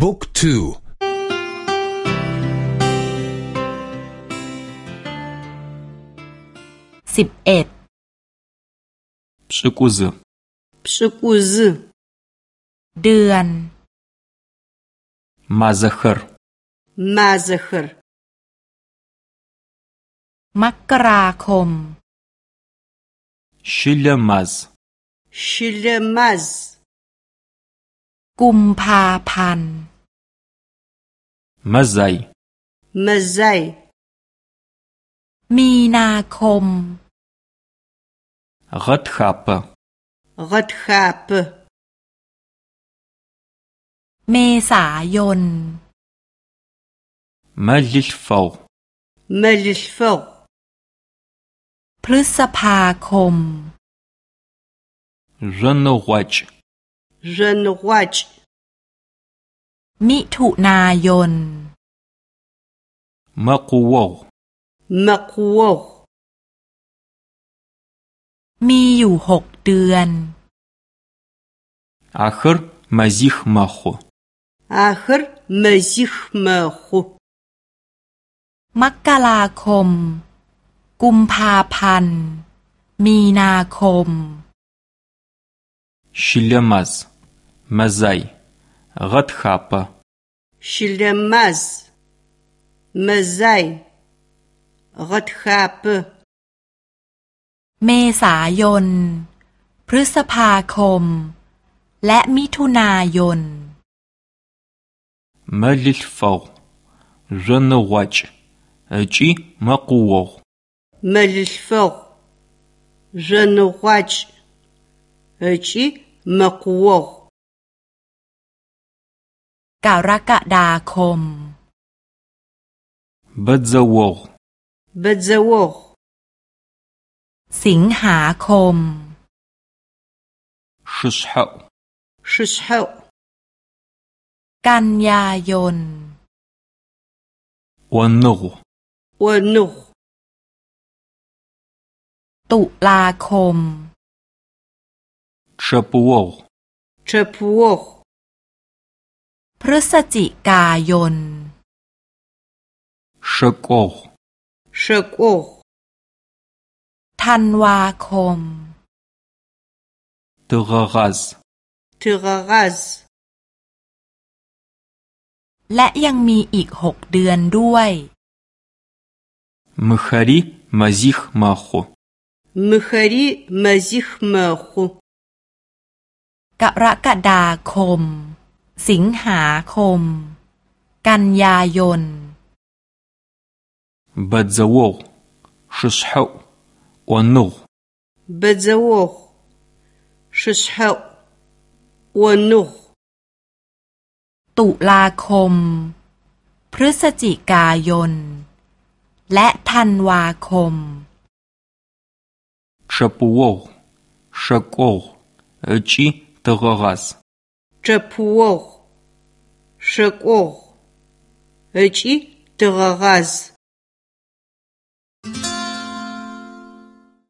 บุ๊กทูสิบเอ็ดพฤกุซพฤกุซเดือนมาซคร์มาซคร์มกราคม ชิลมาซชิลมาซ กุมภาพันธ์มาไซมาไซมีนาคมรัดขับรัดขับเมษายนมาลิลฟาวมาลิลฟาวพฤษภาคมรันวัจ รันวัจมิถุนายนมะกูวมะกูวมีอยู่หกเดือนอาคร์มาซิขมาขุอาคร์มาซิขมาขุมกราคม กุมภาพันธ์ มีนาคมชิลมาสมาไซ รัดขับชิลมาสมาไซรัดขับเมษายน พฤษภาคม และมิถุนายนมาลิลฟาวรันวัจจีมา กูวมาลิลฟาวรันวัจจีมากูวกรกฎาคมบัดซาวบัดซาวสิงหาคมชุสฮาชุสฮากันยายนวันนุวันนุตุลาคมชปูวชปูว พฤศจิกายนชโกชโกธันวาคมตุกกัสตุกกัสและยังมีอีกหกเดือนด้วยมคารีมาซิขมาโคมคารีมาซิขมาโคกรกฎาคม สิงหาคม กันยายนบัดซาวชุสฮาวันนุบดซาวชุสฮาวันนุตุลาคม พฤศจิกายน และธันวาคมชปูวชโกจีตกกัสชปูวชโกจีต กกัส